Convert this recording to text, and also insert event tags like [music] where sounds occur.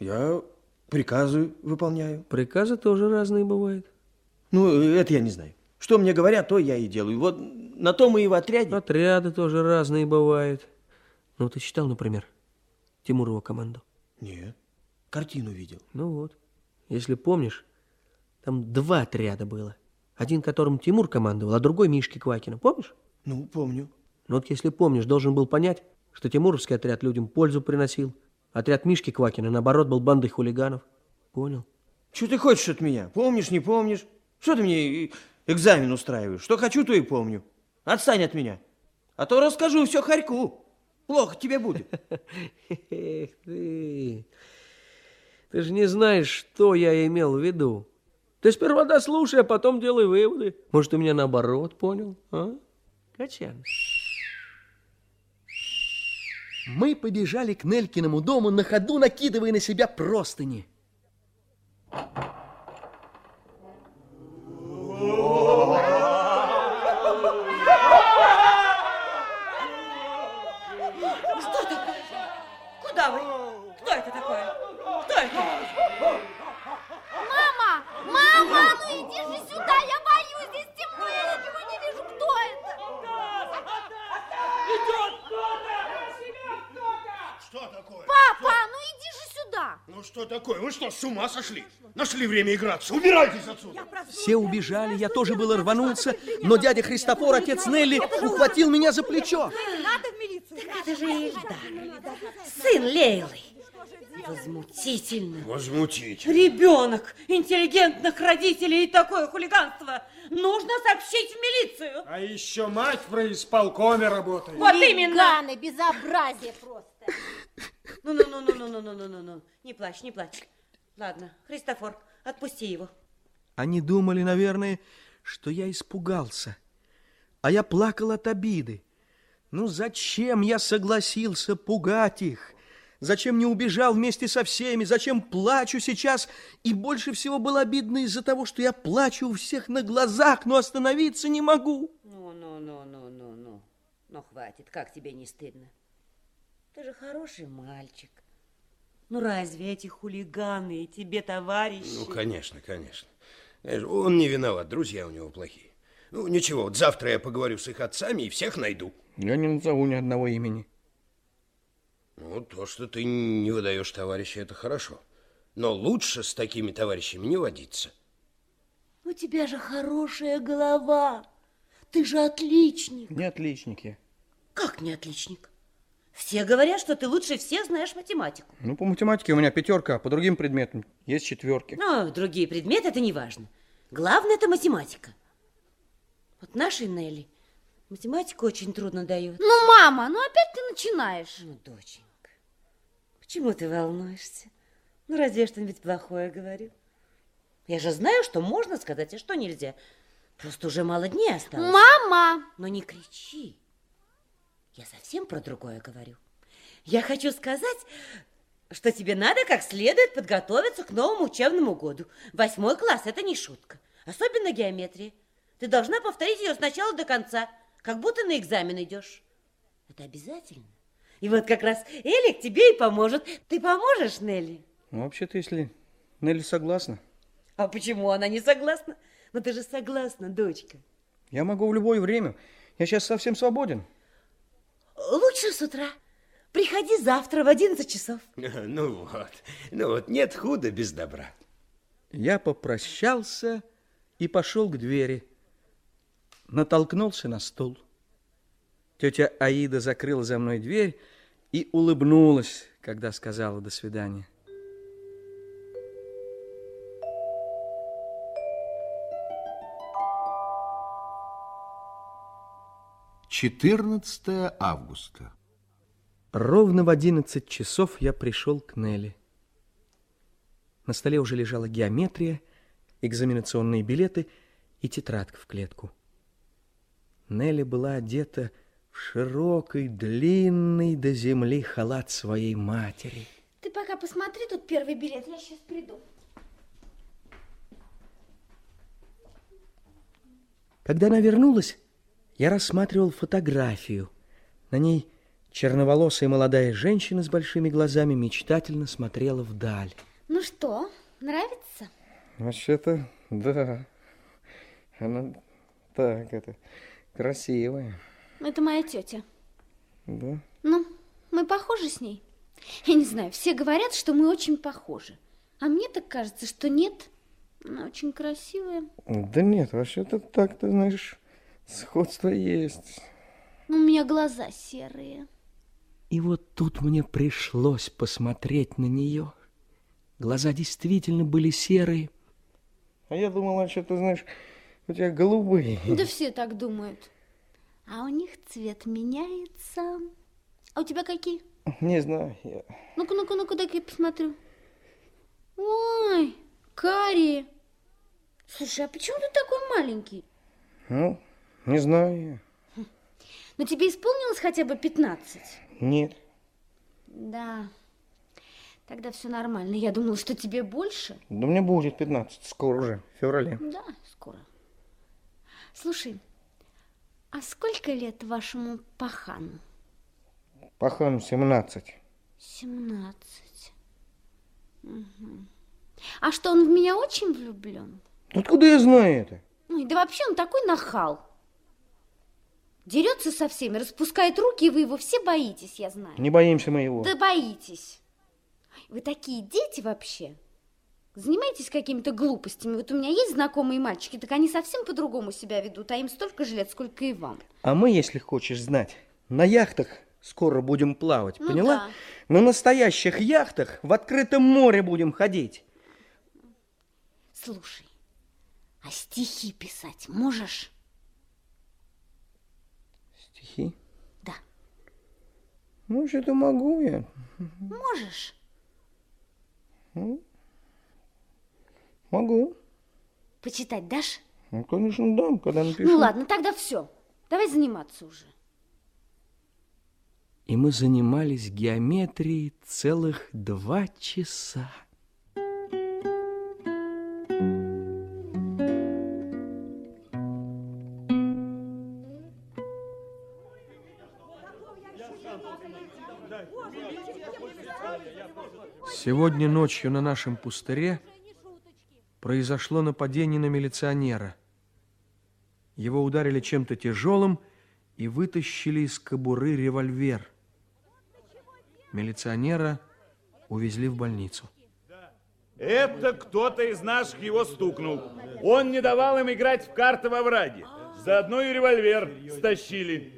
Я приказы выполняю. Приказы тоже разные бывают. Ну, это я не знаю. Что мне говорят, то я и делаю. Вот на то мы и в отряде. Отряды тоже разные бывают. Ну, ты читал, например, Тимурова команду? Нет, картину видел. Ну вот, если помнишь, там два отряда было. Один, которым Тимур командовал, а другой Мишки Квакина. Помнишь? Ну, помню. Ну вот если помнишь, должен был понять, что Тимуровский отряд людям пользу приносил. Отряд Мишки Квакина, наоборот, был бандой хулиганов. Понял? Что ты хочешь от меня? Помнишь, не помнишь? Что ты мне экзамен устраиваешь? Что хочу, то и помню. Отстань от меня. А то расскажу все Харьку. Плохо тебе будет. Эх ты. Ты же не знаешь, что я имел в виду. Ты сперва дослушай, а потом делай выводы. Может, ты меня наоборот понял, а? Качан. Мы побежали к Нелькиному дому, на ходу накидывая на себя простыни. Что такое? Куда вы? Кто это такое? Кто это? Мама! Мама, ну иди же сюда, я боюсь, здесь темно, я ничего не вижу, кто это? Что такое? Папа, ну иди же сюда. Ну что такое? Вы что, с ума сошли? Нашли время играться. Убирайтесь отсюда. Все убежали, я тоже было рванулся, но дядя Христофор, отец Нелли, ухватил меня за плечо. Надо в милицию. Так это же Ильдар, сын Лейлы. Возмутительно. Возмутительно. Ребенок интеллигентных родителей и такое хулиганство. Нужно сообщить в милицию. А еще мать в происполкоме работает. Вот именно. Ганы, безобразие просто. Ну, ну, ну, ну, ну, ну, ну, ну, ну, ну. Не плачь, не плачь. Ладно, Христофор, отпусти его. Они думали, наверное, что я испугался. А я плакал от обиды. Ну зачем я согласился пугать их? Зачем не убежал вместе со всеми? Зачем плачу сейчас? И больше всего было обидно из-за того, что я плачу у всех на глазах, но остановиться не могу. Ну, ну, ну, ну, ну, ну. Ну, хватит, как тебе не стыдно? Ты же хороший мальчик. Ну, разве эти хулиганы и тебе товарищи? Ну, конечно, конечно. Он не виноват, друзья у него плохие. Ну, ничего, вот завтра я поговорю с их отцами и всех найду. Я не назову ни одного имени. Ну, то, что ты не выдаешь товарища, это хорошо. Но лучше с такими товарищами не водиться. У тебя же хорошая голова. Ты же отличник. Не отличники. Как не отличник? Все говорят, что ты лучше всех знаешь математику. Ну, по математике у меня пятерка, а по другим предметам есть четверки. Но другие предметы это не важно. Главное это математика. Вот нашей Нелли математику очень трудно дают. Ну, мама, ну опять ты начинаешь. Ну, доченька, почему ты волнуешься? Ну, разве я что-нибудь плохое говорю? Я же знаю, что можно сказать, а что нельзя. Просто уже мало дней осталось. Мама! Но не кричи. Я совсем про другое говорю. Я хочу сказать, что тебе надо как следует подготовиться к новому учебному году. Восьмой класс – это не шутка. Особенно геометрия. Ты должна повторить ее сначала до конца, как будто на экзамен идешь. Это обязательно. И вот как раз Элик тебе и поможет. Ты поможешь, Нелли? Ну, вообще-то, если Нелли согласна, А почему она не согласна? Ну ты же согласна, дочка. я могу в любое время. Я сейчас совсем свободен. Лучше с утра. Приходи завтра в 11 часов. [laughs] Ну вот, ну вот, нет худа без добра. Я попрощался и пошел к двери. Натолкнулся на стул. Тетя Аида закрыла за мной дверь и улыбнулась, когда сказала «до свидания». Четырнадцатое августа. Ровно в 11 часов я пришел к Нелли. На столе уже лежала геометрия, экзаменационные билеты и тетрадка в клетку. Нелли была одета в широкий, длинный до земли халат своей матери. Ты пока посмотри тут первый билет, я сейчас приду. Когда она вернулась, я рассматривал фотографию. На ней Черноволосая молодая женщина с большими глазами мечтательно смотрела вдаль. Ну что, нравится? Вообще-то, да. Она так, это, красивая. Это моя тетя. Да? Ну, мы похожи с ней? Я не знаю, все говорят, что мы очень похожи. А мне так кажется, что нет. Она очень красивая. Да нет, вообще-то так, ты знаешь, сходство есть. Но у меня глаза серые. И вот тут мне пришлось посмотреть на нее. Глаза действительно были серые. А я думала, что ты знаешь, у тебя голубые. Да все так думают. А у них цвет меняется. А у тебя какие? Не знаю. Я... Ну-ка, ну-ка, ну-ка, дай-ка я посмотрю. Ой, карие. Слушай, а почему ты такой маленький? Ну, не знаю. Ну, тебе исполнилось хотя бы 15? Нет. Да. Тогда все нормально. Я думала, что тебе больше. Да мне будет 15, скоро уже, в феврале. Да, скоро. Слушай, а сколько лет вашему пахану? Пахану 17. 17. Угу. А что, он в меня очень влюблен? Откуда я знаю это? Ой, да вообще он такой нахал. Дерется со всеми, распускает руки, и вы его все боитесь, я знаю. Не боимся мы его. Да боитесь. Вы такие дети вообще. Занимаетесь какими-то глупостями. Вот у меня есть знакомые мальчики, так они совсем по-другому себя ведут, а им столько же лет, сколько и вам. А мы, если хочешь знать, на яхтах скоро будем плавать, Ну поняла? да. На настоящих яхтах в открытом море будем ходить. Слушай, а стихи писать можешь? Стихи? Да. Ну, что-то могу я. Можешь? Могу. Почитать дашь? Ну, конечно, дам, когда напишу. Ну ладно, тогда все. Давай заниматься уже. И мы занимались геометрией целых два часа. Сегодня ночью на нашем пустыре произошло нападение на милиционера. Его ударили чем-то тяжелым и вытащили из кобуры револьвер. Милиционера увезли в больницу. Это кто-то из наших его стукнул. Он не давал им играть в карты во враге. Заодно и револьвер стащили.